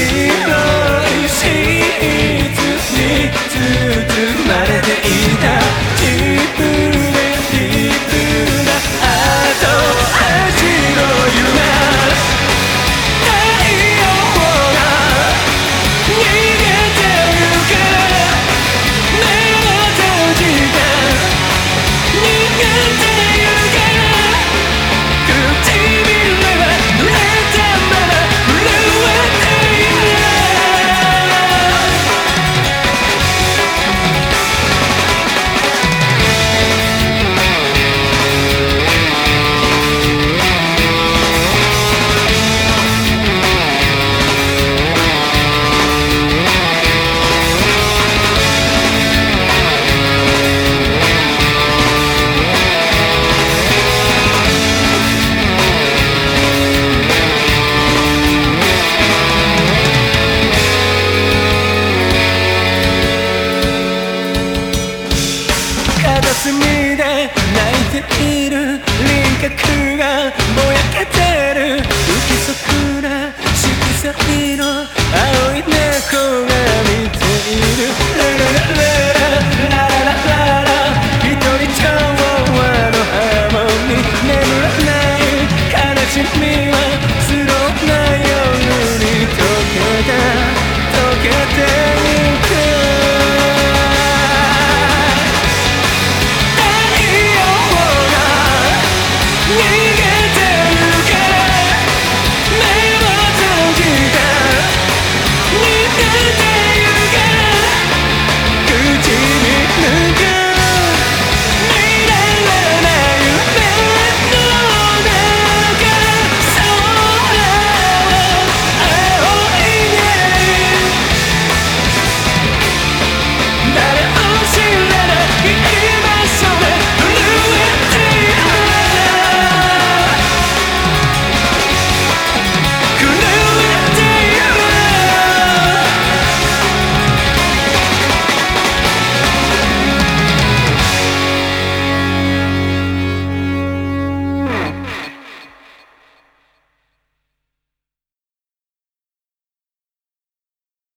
You know. You.